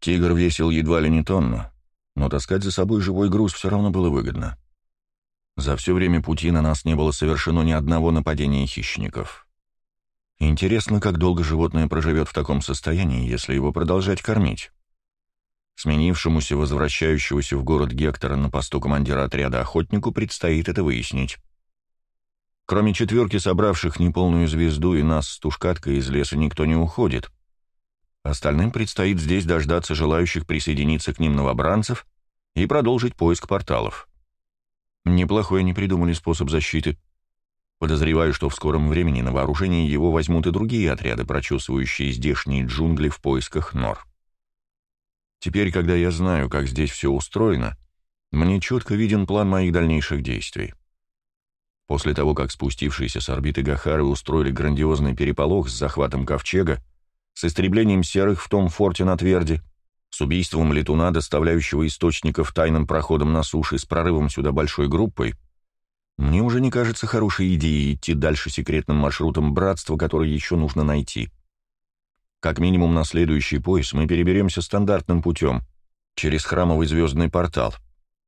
Тигр весил едва ли не тонну, но таскать за собой живой груз все равно было выгодно. За все время пути на нас не было совершено ни одного нападения хищников. Интересно, как долго животное проживет в таком состоянии, если его продолжать кормить. Сменившемуся, возвращающегося в город Гектора на посту командира отряда охотнику предстоит это выяснить. Кроме четверки, собравших неполную звезду и нас с тушкаткой из леса, никто не уходит. Остальным предстоит здесь дождаться желающих присоединиться к ним новобранцев и продолжить поиск порталов. Неплохой они придумали способ защиты. Подозреваю, что в скором времени на вооружение его возьмут и другие отряды, прочесывающие здешние джунгли в поисках нор. Теперь, когда я знаю, как здесь все устроено, мне четко виден план моих дальнейших действий. После того, как спустившиеся с орбиты Гахары устроили грандиозный переполох с захватом ковчега, с истреблением серых в том форте на Тверди, с убийством летуна, доставляющего источников тайным проходом на суше, с прорывом сюда большой группой, мне уже не кажется хорошей идеей идти дальше секретным маршрутом братства, который еще нужно найти. Как минимум на следующий пояс мы переберемся стандартным путем, через храмовый звездный портал,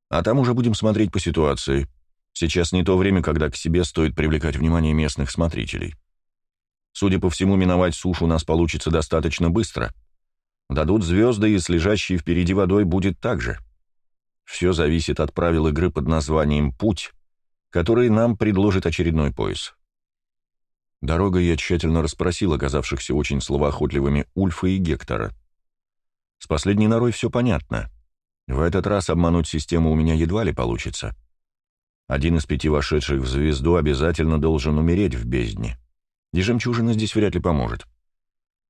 а там уже будем смотреть по ситуации — Сейчас не то время, когда к себе стоит привлекать внимание местных смотрителей. Судя по всему, миновать сушу у нас получится достаточно быстро. Дадут звезды, и с впереди водой будет так же. Все зависит от правил игры под названием «Путь», который нам предложит очередной пояс. Дорогой я тщательно расспросил оказавшихся очень словоохотливыми Ульфа и Гектора. С последней норой все понятно. В этот раз обмануть систему у меня едва ли получится. Один из пяти вошедших в звезду обязательно должен умереть в бездне. И жемчужина здесь вряд ли поможет.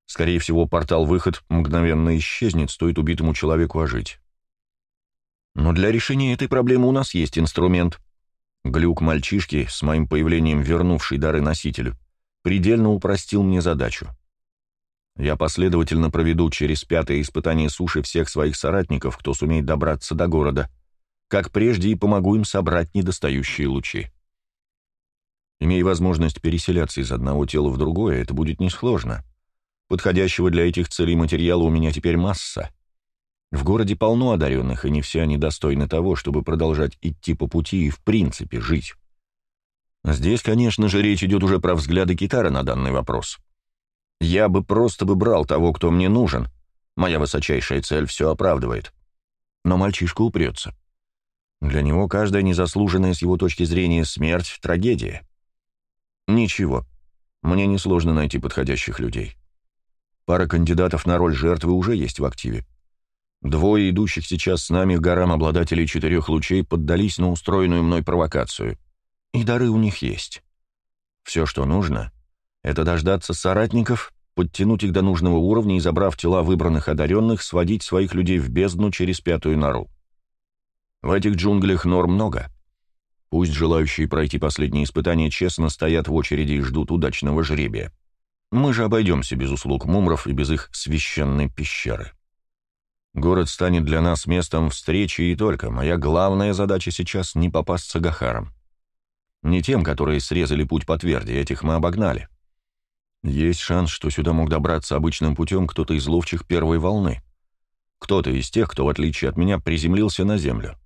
Скорее всего, портал-выход мгновенно исчезнет, стоит убитому человеку ожить. Но для решения этой проблемы у нас есть инструмент. Глюк мальчишки, с моим появлением вернувший дары носителю, предельно упростил мне задачу. Я последовательно проведу через пятое испытание суши всех своих соратников, кто сумеет добраться до города — как прежде, и помогу им собрать недостающие лучи. Имея возможность переселяться из одного тела в другое, это будет несложно. Подходящего для этих целей материала у меня теперь масса. В городе полно одаренных, и не все они достойны того, чтобы продолжать идти по пути и в принципе жить. Здесь, конечно же, речь идет уже про взгляды Китара на данный вопрос. Я бы просто бы брал того, кто мне нужен. Моя высочайшая цель все оправдывает. Но мальчишка упрется. Для него каждая незаслуженная с его точки зрения смерть — трагедия. Ничего, мне несложно найти подходящих людей. Пара кандидатов на роль жертвы уже есть в активе. Двое идущих сейчас с нами горам обладателей четырех лучей поддались на устроенную мной провокацию. И дары у них есть. Все, что нужно, это дождаться соратников, подтянуть их до нужного уровня и, забрав тела выбранных одаренных, сводить своих людей в бездну через пятую нору. В этих джунглях норм много. Пусть желающие пройти последние испытания честно стоят в очереди и ждут удачного жребия. Мы же обойдемся без услуг мумров и без их священной пещеры. Город станет для нас местом встречи и только. Моя главная задача сейчас не попасться Гахарам. Не тем, которые срезали путь по тверди, этих мы обогнали. Есть шанс, что сюда мог добраться обычным путем кто-то из ловчих первой волны. Кто-то из тех, кто, в отличие от меня, приземлился на землю.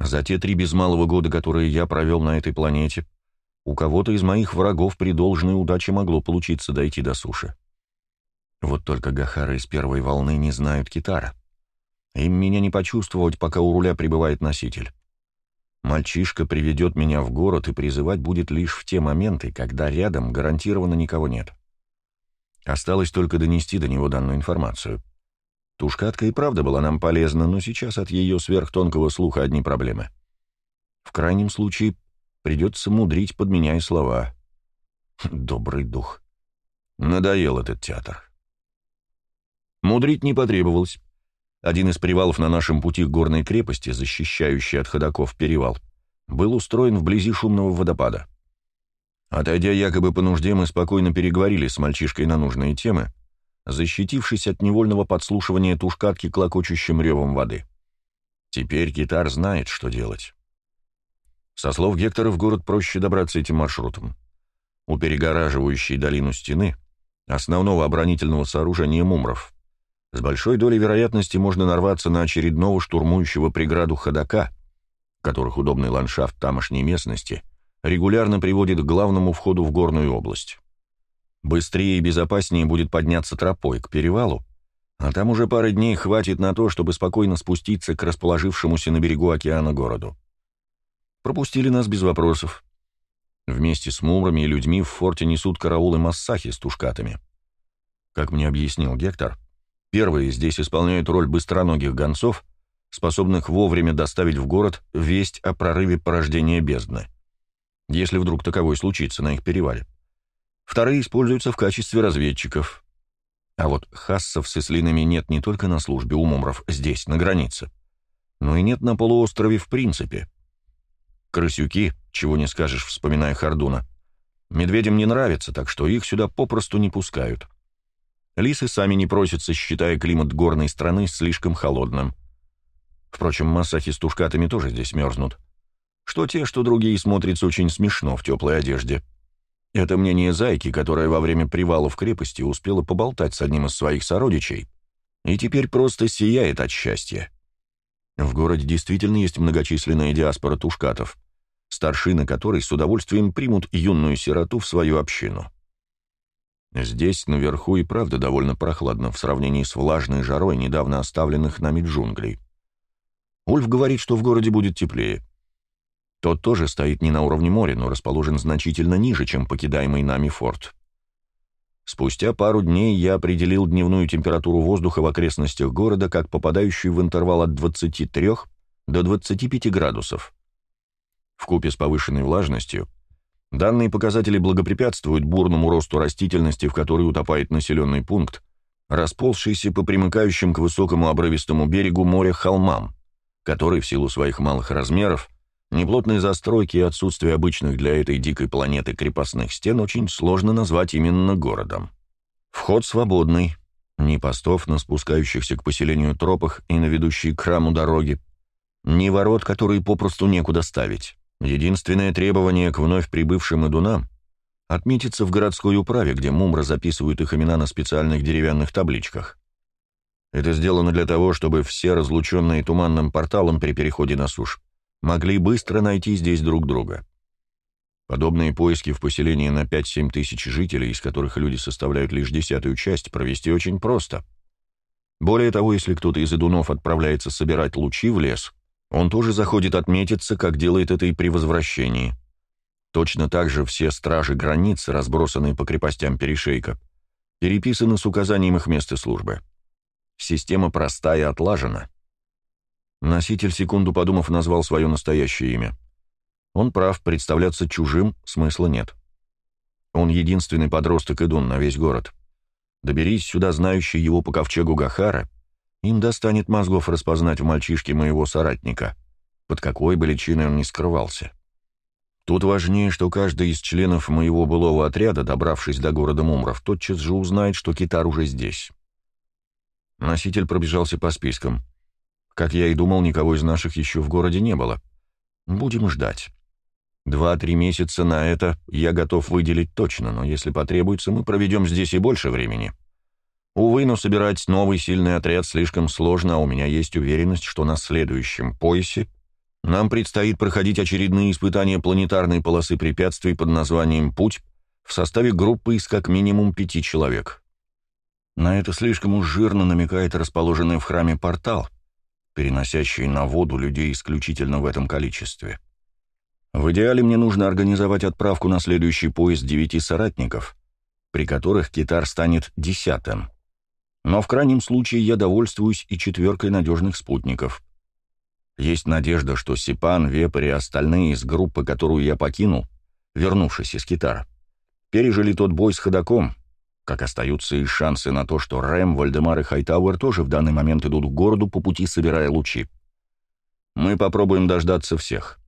За те три без малого года, которые я провел на этой планете, у кого-то из моих врагов при должной удаче могло получиться дойти до суши. Вот только Гахары из первой волны не знают китара. Им меня не почувствовать, пока у руля прибывает носитель. Мальчишка приведет меня в город и призывать будет лишь в те моменты, когда рядом гарантированно никого нет. Осталось только донести до него данную информацию — Тушкатка и правда была нам полезна, но сейчас от ее сверхтонкого слуха одни проблемы. В крайнем случае придется мудрить, подменяя слова. Добрый дух. Надоел этот театр. Мудрить не потребовалось. Один из привалов на нашем пути к горной крепости, защищающий от ходаков перевал, был устроен вблизи шумного водопада. Отойдя якобы по нужде, мы спокойно переговорили с мальчишкой на нужные темы, защитившись от невольного подслушивания тушкатки клокочущим ревом воды. Теперь гитар знает, что делать. Со слов Гектора в город проще добраться этим маршрутом. У перегораживающей долину стены, основного оборонительного сооружения мумров, с большой долей вероятности можно нарваться на очередного штурмующего преграду ходока, которых удобный ландшафт тамошней местности регулярно приводит к главному входу в горную область. Быстрее и безопаснее будет подняться тропой к перевалу, а там уже пары дней хватит на то, чтобы спокойно спуститься к расположившемуся на берегу океана городу. Пропустили нас без вопросов. Вместе с мумрами и людьми в форте несут караулы массахи с тушкатами. Как мне объяснил Гектор, первые здесь исполняют роль быстроногих гонцов, способных вовремя доставить в город весть о прорыве порождения бездны, если вдруг таковой случится на их перевале. Вторые используются в качестве разведчиков. А вот хассов с ислинами нет не только на службе у мумров здесь, на границе, но и нет на полуострове в принципе. Крысюки, чего не скажешь, вспоминая Хардуна, медведям не нравится, так что их сюда попросту не пускают. Лисы сами не просятся, считая климат горной страны слишком холодным. Впрочем, массахи с тушкатами тоже здесь мерзнут. Что те, что другие смотрятся очень смешно в теплой одежде. Это мнение Зайки, которая во время привала в крепости успела поболтать с одним из своих сородичей и теперь просто сияет от счастья. В городе действительно есть многочисленная диаспора тушкатов старшины которой с удовольствием примут юную сироту в свою общину. Здесь, наверху, и правда довольно прохладно в сравнении с влажной жарой недавно оставленных нами джунглей. Ульф говорит, что в городе будет теплее. Тот тоже стоит не на уровне моря, но расположен значительно ниже, чем покидаемый нами форт. Спустя пару дней я определил дневную температуру воздуха в окрестностях города как попадающую в интервал от 23 до 25 градусов. В купе с повышенной влажностью данные показатели благопрепятствуют бурному росту растительности, в которой утопает населенный пункт, расползшийся по примыкающим к высокому обрывистому берегу моря холмам, который в силу своих малых размеров, неплотной застройки и отсутствия обычных для этой дикой планеты крепостных стен очень сложно назвать именно городом. Вход свободный, ни постов на спускающихся к поселению тропах и на ведущие к храму дороги, ни ворот, которые попросту некуда ставить. Единственное требование к вновь прибывшим идунам — отметиться в городской управе, где мумры записывают их имена на специальных деревянных табличках. Это сделано для того, чтобы все разлученные туманным порталом при переходе на сушь могли быстро найти здесь друг друга. Подобные поиски в поселении на 5-7 тысяч жителей, из которых люди составляют лишь десятую часть, провести очень просто. Более того, если кто-то из идунов отправляется собирать лучи в лес — он тоже заходит отметиться, как делает это и при возвращении. Точно так же все стражи границ, разбросанные по крепостям перешейка, переписаны с указанием их места службы. Система простая и отлажена. Носитель, секунду подумав, назвал свое настоящее имя. Он прав, представляться чужим смысла нет. Он единственный подросток Идун на весь город. Доберись сюда знающий его по ковчегу Гахара, им достанет мозгов распознать в мальчишке моего соратника, под какой бы личиной он ни скрывался. Тут важнее, что каждый из членов моего былого отряда, добравшись до города Мумров, тотчас же узнает, что китар уже здесь. Носитель пробежался по спискам. Как я и думал, никого из наших еще в городе не было. Будем ждать. Два-три месяца на это я готов выделить точно, но если потребуется, мы проведем здесь и больше времени. — Увы, но собирать новый сильный отряд слишком сложно, а у меня есть уверенность, что на следующем поясе нам предстоит проходить очередные испытания планетарной полосы препятствий под названием «Путь» в составе группы из как минимум пяти человек. На это слишком уж жирно намекает расположенный в храме портал, переносящий на воду людей исключительно в этом количестве. В идеале мне нужно организовать отправку на следующий поезд девяти соратников, при которых китар станет десятым. Но в крайнем случае я довольствуюсь и четверкой надежных спутников. Есть надежда, что Сипан, Вепрь и остальные из группы, которую я покинул, вернувшись из Китара, пережили тот бой с ходаком, как остаются и шансы на то, что Рэм, Вальдемар и Хайтауэр тоже в данный момент идут к городу по пути, собирая лучи. Мы попробуем дождаться всех.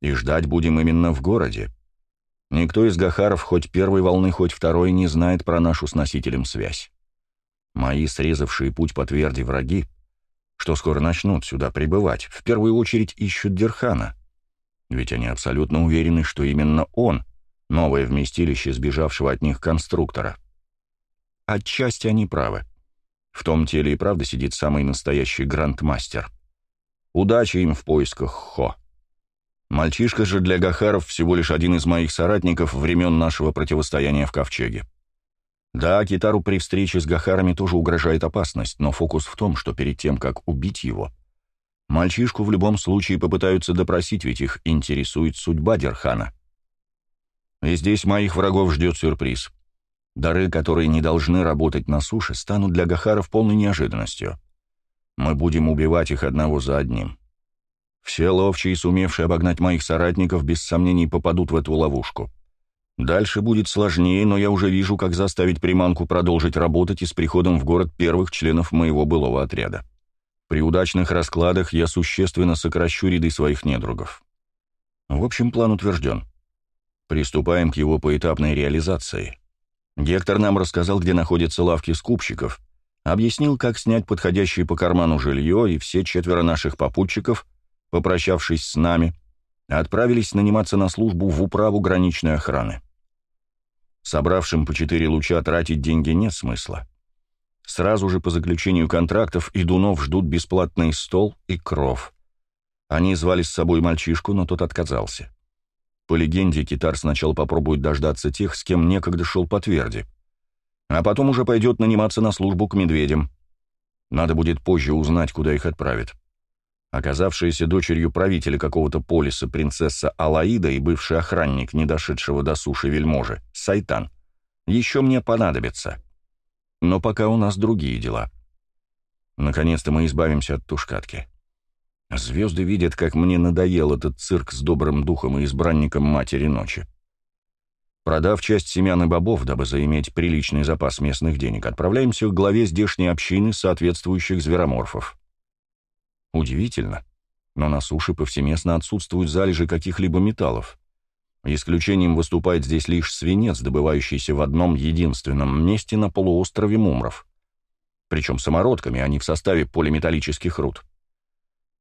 И ждать будем именно в городе. Никто из Гахаров, хоть первой волны, хоть второй, не знает про нашу с носителем связь. Мои срезавшие путь по тверди враги, что скоро начнут сюда прибывать, в первую очередь ищут Дерхана. Ведь они абсолютно уверены, что именно он — новое вместилище сбежавшего от них конструктора. Отчасти они правы. В том теле и правда сидит самый настоящий грандмастер. Удачи им в поисках Хо. Мальчишка же для Гахаров всего лишь один из моих соратников времен нашего противостояния в Ковчеге. Да, Китару при встрече с Гахарами тоже угрожает опасность, но фокус в том, что перед тем, как убить его, мальчишку в любом случае попытаются допросить, ведь их интересует судьба Дерхана. И здесь моих врагов ждет сюрприз. Дары, которые не должны работать на суше, станут для Гахаров полной неожиданностью. Мы будем убивать их одного за одним. Все ловчие, сумевшие обогнать моих соратников, без сомнений попадут в эту ловушку. Дальше будет сложнее, но я уже вижу, как заставить приманку продолжить работать и с приходом в город первых членов моего былого отряда. При удачных раскладах я существенно сокращу ряды своих недругов. В общем, план утвержден. Приступаем к его поэтапной реализации. Гектор нам рассказал, где находятся лавки скупщиков, объяснил, как снять подходящее по карману жилье, и все четверо наших попутчиков — попрощавшись с нами, отправились наниматься на службу в управу граничной охраны. Собравшим по четыре луча тратить деньги нет смысла. Сразу же по заключению контрактов идунов ждут бесплатный стол и кров. Они звали с собой мальчишку, но тот отказался. По легенде, китар сначала попробует дождаться тех, с кем некогда шел по тверди, а потом уже пойдет наниматься на службу к медведям. Надо будет позже узнать, куда их отправят. Оказавшаяся дочерью правителя какого-то полиса принцесса Алаида и бывший охранник, не дошедшего до суши вельможи, Сайтан, еще мне понадобится. Но пока у нас другие дела. Наконец-то мы избавимся от тушкатки. Звезды видят, как мне надоел этот цирк с добрым духом и избранником Матери Ночи. Продав часть семян и бобов, дабы заиметь приличный запас местных денег, отправляемся к главе здешней общины соответствующих звероморфов. Удивительно, но на суше повсеместно отсутствуют залежи каких-либо металлов. Исключением выступает здесь лишь свинец, добывающийся в одном единственном месте на полуострове Мумров. Причем самородками, а не в составе полиметаллических руд.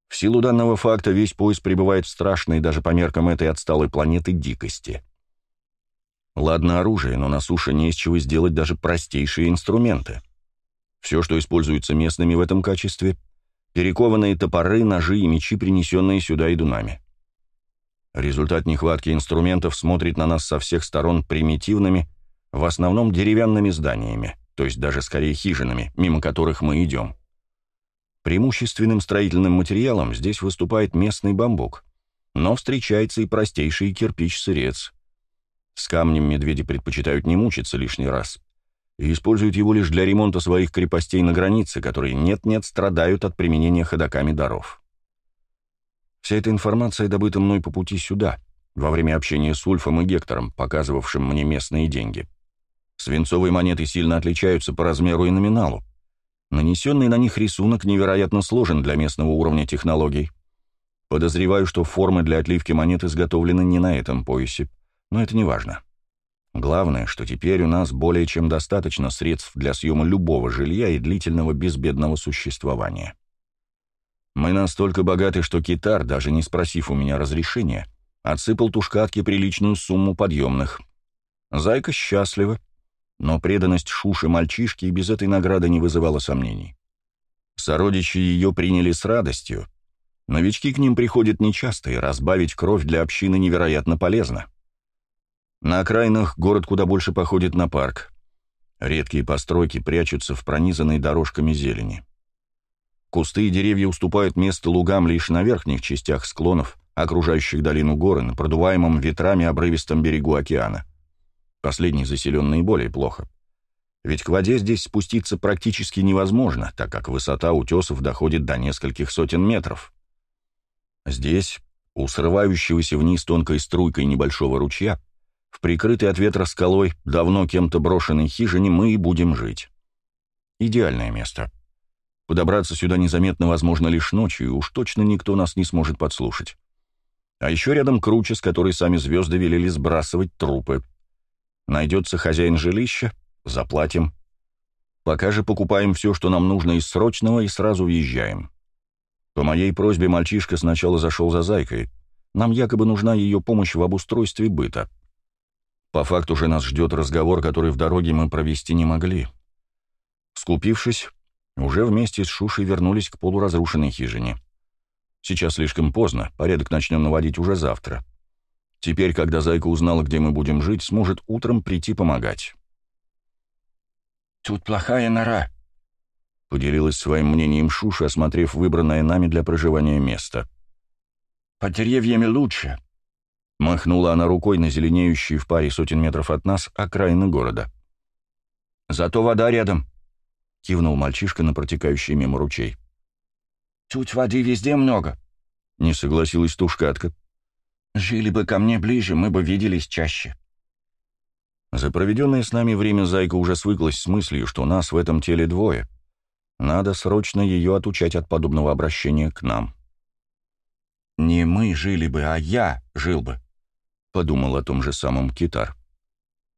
В силу данного факта весь пояс пребывает в страшной даже по меркам этой отсталой планеты дикости. Ладно оружие, но на суше не из чего сделать даже простейшие инструменты. Все, что используется местными в этом качестве, перекованные топоры, ножи и мечи, принесенные сюда идунами. Результат нехватки инструментов смотрит на нас со всех сторон примитивными, в основном деревянными зданиями, то есть даже скорее хижинами, мимо которых мы идем. Преимущественным строительным материалом здесь выступает местный бамбук, но встречается и простейший кирпич-сырец. С камнем медведи предпочитают не мучиться лишний раз и используют его лишь для ремонта своих крепостей на границе, которые нет-нет страдают от применения ходоками даров. Вся эта информация добыта мной по пути сюда, во время общения с Ульфом и Гектором, показывавшим мне местные деньги. Свинцовые монеты сильно отличаются по размеру и номиналу. Нанесенный на них рисунок невероятно сложен для местного уровня технологий. Подозреваю, что формы для отливки монет изготовлены не на этом поясе, но это не важно. Главное, что теперь у нас более чем достаточно средств для съема любого жилья и длительного безбедного существования. Мы настолько богаты, что китар, даже не спросив у меня разрешения, отсыпал тушкатке приличную сумму подъемных. Зайка счастлива, но преданность Шуши мальчишки и без этой награды не вызывала сомнений. Сородичи ее приняли с радостью. Новички к ним приходят нечасто, и разбавить кровь для общины невероятно полезно. На окраинах город куда больше походит на парк. Редкие постройки прячутся в пронизанной дорожками зелени. Кусты и деревья уступают место лугам лишь на верхних частях склонов, окружающих долину горы, на продуваемом ветрами обрывистом берегу океана. Последний заселен наиболее плохо. Ведь к воде здесь спуститься практически невозможно, так как высота утесов доходит до нескольких сотен метров. Здесь, у срывающегося вниз тонкой струйкой небольшого ручья, в прикрытой от ветра скалой, давно кем-то брошенной хижине мы и будем жить. Идеальное место. Подобраться сюда незаметно возможно лишь ночью, и уж точно никто нас не сможет подслушать. А еще рядом круче, с которой сами звезды велели сбрасывать трупы. Найдется хозяин жилища, заплатим. Пока же покупаем все, что нам нужно из срочного, и сразу въезжаем. По моей просьбе мальчишка сначала зашел за зайкой. Нам якобы нужна ее помощь в обустройстве быта. По факту же нас ждет разговор, который в дороге мы провести не могли. Скупившись, уже вместе с Шушей вернулись к полуразрушенной хижине. Сейчас слишком поздно, порядок начнем наводить уже завтра. Теперь, когда Зайка узнала, где мы будем жить, сможет утром прийти помогать. «Тут плохая нора», — поделилась своим мнением Шуша, осмотрев выбранное нами для проживания место. «Под деревьями лучше», — махнула она рукой на зеленеющие в паре сотен метров от нас окраины города. «Зато вода рядом», — кивнул мальчишка на протекающий мимо ручей. «Тут воды везде много», — не согласилась тушкатка. «Жили бы ко мне ближе, мы бы виделись чаще». За проведенное с нами время Зайка уже свыклась с мыслью, что нас в этом теле двое. Надо срочно ее отучать от подобного обращения к нам. «Не мы жили бы, а я жил бы», — подумал о том же самом Китар.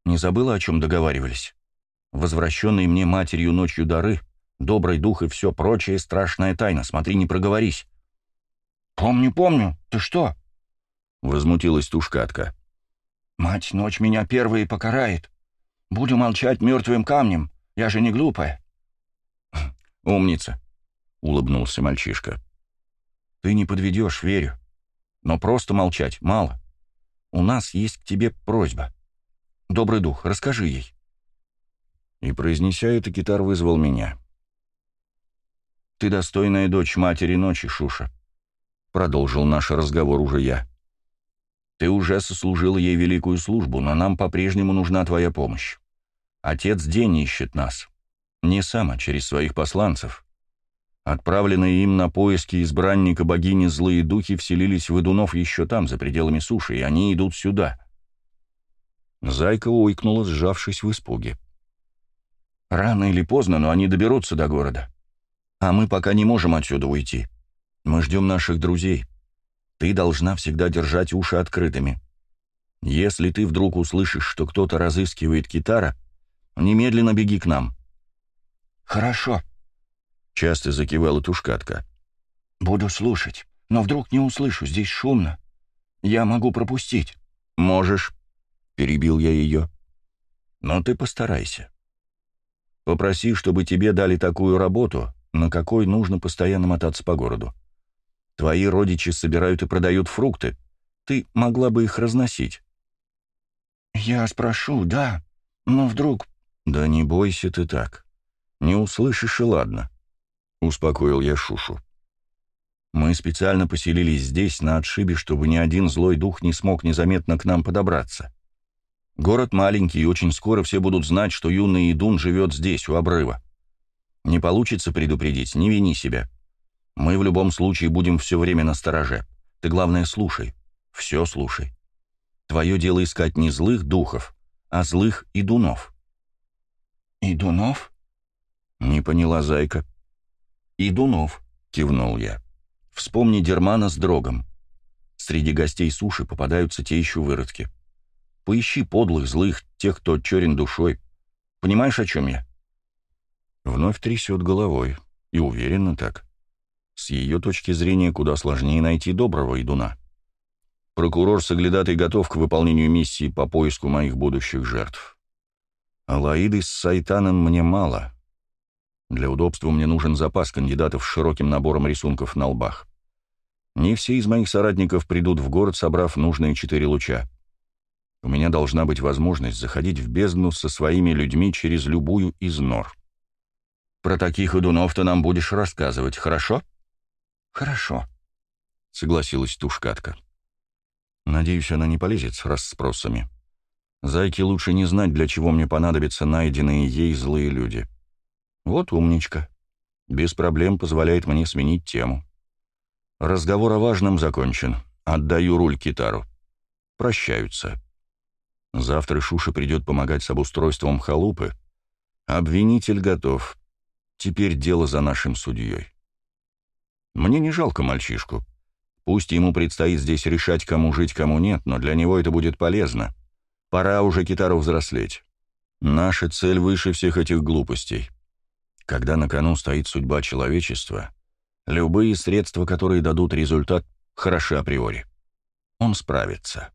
«Не забыла, о чем договаривались?» Возвращенные мне матерью ночью дары, добрый дух и все прочее — страшная тайна. Смотри, не проговорись. «Помню, помню. Ты что?» — возмутилась тушкатка. «Мать ночь меня первой покарает. Буду молчать мертвым камнем. Я же не глупая». «Умница», — улыбнулся мальчишка. «Ты не подведешь, верю. Но просто молчать мало. У нас есть к тебе просьба. Добрый дух, расскажи ей». И, произнеся это, китар вызвал меня. «Ты достойная дочь матери ночи, Шуша», — продолжил наш разговор уже я. «Ты уже сослужила ей великую службу, но нам по-прежнему нужна твоя помощь. Отец день ищет нас. Не сам, а через своих посланцев. Отправленные им на поиски избранника богини злые духи вселились в Идунов еще там, за пределами суши, и они идут сюда». Зайка уйкнула, сжавшись в испуге. Рано или поздно, но они доберутся до города. А мы пока не можем отсюда уйти. Мы ждем наших друзей. Ты должна всегда держать уши открытыми. Если ты вдруг услышишь, что кто-то разыскивает китара, немедленно беги к нам». «Хорошо», — часто закивала тушкатка. «Буду слушать, но вдруг не услышу, здесь шумно. Я могу пропустить». «Можешь», — перебил я ее. «Но ты постарайся. Попроси, чтобы тебе дали такую работу, на какой нужно постоянно мотаться по городу. Твои родичи собирают и продают фрукты. Ты могла бы их разносить». «Я спрошу, да, но вдруг...» «Да не бойся ты так. Не услышишь и ладно», — успокоил я Шушу. «Мы специально поселились здесь, на отшибе, чтобы ни один злой дух не смог незаметно к нам подобраться. Город маленький, и очень скоро все будут знать, что юный Идун живет здесь, у обрыва. Не получится предупредить, не вини себя. Мы в любом случае будем все время на стороже. Ты, главное, слушай. Все слушай. Твое дело искать не злых духов, а злых идунов». «Идунов?» — не поняла зайка. «Идунов», — кивнул я. «Вспомни Дермана с Дрогом. Среди гостей суши попадаются те еще выродки. Поищи подлых, злых, тех, кто черен душой. Понимаешь, о чем я?» Вновь трясет головой. И уверенно так. С ее точки зрения куда сложнее найти доброго идуна. Прокурор Соглядатый готов к выполнению миссии по поиску моих будущих жертв. А Лаиды с Сайтаном мне мало. Для удобства мне нужен запас кандидатов с широким набором рисунков на лбах. Не все из моих соратников придут в город, собрав нужные четыре луча. У меня должна быть возможность заходить в бездну со своими людьми через любую из нор. Про таких идунов ты нам будешь рассказывать, хорошо? Хорошо, согласилась тушкатка. Надеюсь, она не полезет с расспросами. Зайке лучше не знать, для чего мне понадобятся найденные ей злые люди. Вот умничка. Без проблем позволяет мне сменить тему. Разговор о важном закончен. Отдаю руль китару. Прощаются. Завтра Шуша придет помогать с обустройством халупы. Обвинитель готов. Теперь дело за нашим судьей. Мне не жалко мальчишку. Пусть ему предстоит здесь решать, кому жить, кому нет, но для него это будет полезно. Пора уже Китару взрослеть. Наша цель выше всех этих глупостей. Когда на кону стоит судьба человечества, любые средства, которые дадут результат, хороши априори. Он справится.